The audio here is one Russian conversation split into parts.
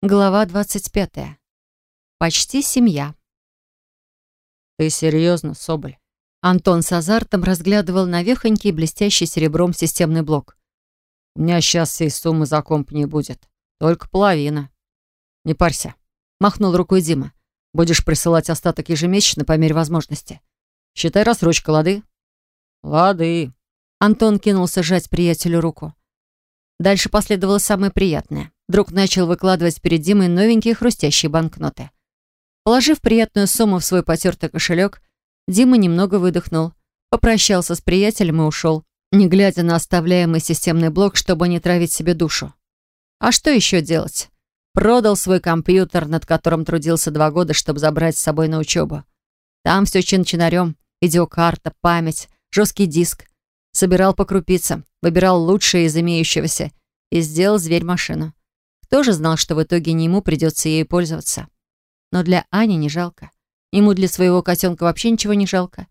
Глава 25. Почти семья. «Ты серьезно, Соболь?» Антон с азартом разглядывал навехонький блестящий серебром системный блок. «У меня сейчас всей суммы за комп не будет. Только половина. Не парься», — махнул рукой Дима. «Будешь присылать остаток ежемесячно по мере возможности. Считай рассрочка, лады?» «Лады». Антон кинулся сжать приятелю руку. Дальше последовало самое приятное. Друг начал выкладывать перед Димой новенькие хрустящие банкноты. Положив приятную сумму в свой потертый кошелек, Дима немного выдохнул, попрощался с приятелем и ушел, не глядя на оставляемый системный блок, чтобы не травить себе душу. А что еще делать? Продал свой компьютер, над которым трудился два года, чтобы забрать с собой на учебу. Там все чин-чинарем. Видеокарта, память, жесткий диск. Собирал по крупицам, выбирал лучшее из имеющегося и сделал зверь-машину. Тоже знал, что в итоге не ему придется ею пользоваться. Но для Ани не жалко. Ему для своего котенка вообще ничего не жалко.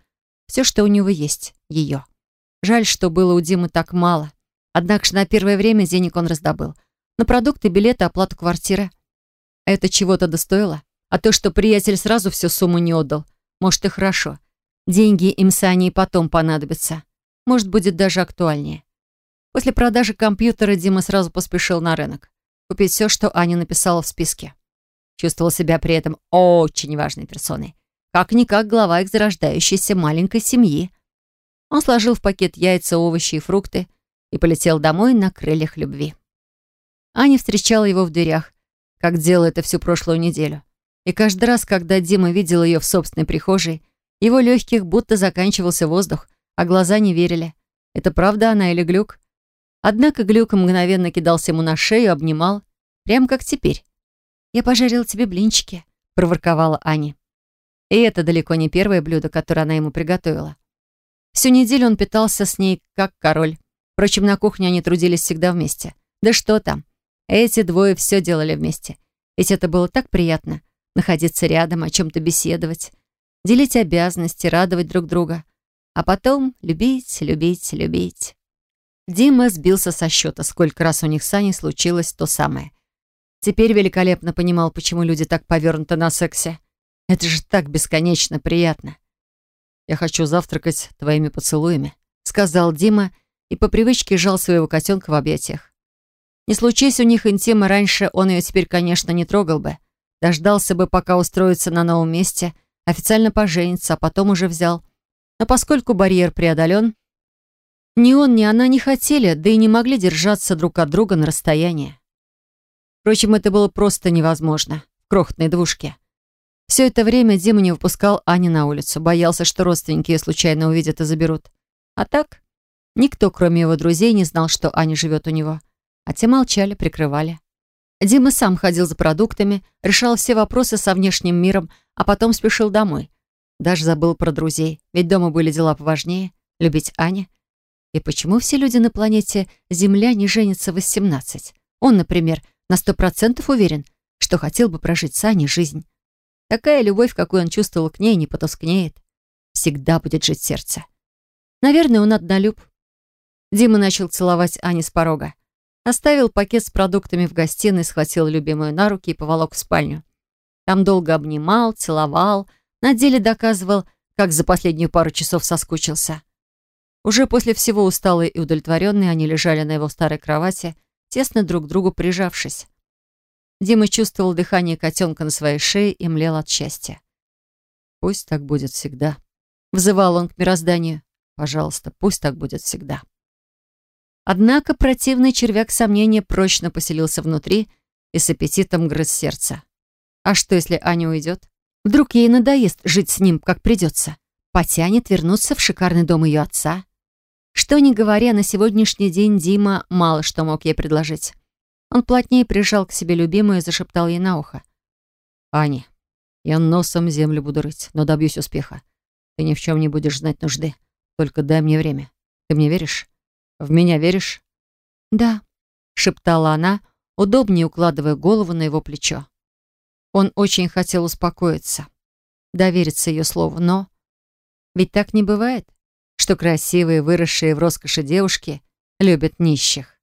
Все, что у него есть, ее. Жаль, что было у Димы так мало. Однако же на первое время денег он раздобыл. На продукты, билеты, оплату квартиры. Это чего-то достоило. А то, что приятель сразу всю сумму не отдал, может и хорошо. Деньги им с Аней потом понадобятся. Может, будет даже актуальнее. После продажи компьютера Дима сразу поспешил на рынок купить все, что Аня написала в списке. Чувствовал себя при этом очень важной персоной. Как-никак глава их зарождающейся маленькой семьи. Он сложил в пакет яйца, овощи и фрукты и полетел домой на крыльях любви. Аня встречала его в дверях, как делала это всю прошлую неделю. И каждый раз, когда Дима видел ее в собственной прихожей, его легких будто заканчивался воздух, а глаза не верили. Это правда она или глюк? Однако Глюк мгновенно кидался ему на шею, обнимал. Прям как теперь. «Я пожарила тебе блинчики», — проворковала Аня. И это далеко не первое блюдо, которое она ему приготовила. Всю неделю он питался с ней как король. Впрочем, на кухне они трудились всегда вместе. Да что там. Эти двое все делали вместе. Ведь это было так приятно — находиться рядом, о чем-то беседовать, делить обязанности, радовать друг друга. А потом любить, любить, любить. Дима сбился со счета, сколько раз у них с Аней случилось то самое. Теперь великолепно понимал, почему люди так повернуты на сексе. Это же так бесконечно приятно. «Я хочу завтракать твоими поцелуями», — сказал Дима и по привычке сжал своего котенка в объятиях. Не случись у них интима раньше, он ее теперь, конечно, не трогал бы. Дождался бы, пока устроится на новом месте, официально поженится, а потом уже взял. Но поскольку барьер преодолен, ни он, ни она не хотели, да и не могли держаться друг от друга на расстоянии. Впрочем, это было просто невозможно в крохотной двушке. Все это время Дима не выпускал Ани на улицу, боялся, что родственники ее случайно увидят и заберут. А так, никто, кроме его друзей, не знал, что Аня живет у него. А те молчали, прикрывали. Дима сам ходил за продуктами, решал все вопросы со внешним миром, а потом спешил домой. Даже забыл про друзей, ведь дома были дела поважнее. Любить Ани и почему все люди на планете Земля не женятся в 18? Он, например, на сто процентов уверен, что хотел бы прожить с Аней жизнь. Такая любовь, какую он чувствовал к ней, не потускнеет. Всегда будет жить сердце. Наверное, он однолюб. Дима начал целовать Ани с порога. Оставил пакет с продуктами в гостиной, схватил любимую на руки и поволок в спальню. Там долго обнимал, целовал, на деле доказывал, как за последнюю пару часов соскучился. Уже после всего усталые и удовлетворенные они лежали на его старой кровати, тесно друг к другу прижавшись. Дима чувствовал дыхание котенка на своей шее и млел от счастья. «Пусть так будет всегда», — взывал он к мирозданию. «Пожалуйста, пусть так будет всегда». Однако противный червяк сомнения прочно поселился внутри и с аппетитом грыз сердце. А что, если Аня уйдет? Вдруг ей надоест жить с ним, как придется? Потянет вернуться в шикарный дом ее отца? Что ни говоря, на сегодняшний день Дима мало что мог ей предложить. Он плотнее прижал к себе любимую и зашептал ей на ухо. «Аня, я носом землю буду рыть, но добьюсь успеха. Ты ни в чем не будешь знать нужды. Только дай мне время. Ты мне веришь? В меня веришь?» «Да», — шептала она, удобнее укладывая голову на его плечо. Он очень хотел успокоиться, довериться ее слову, но... Ведь так не бывает что красивые, выросшие в роскоши девушки любят нищих.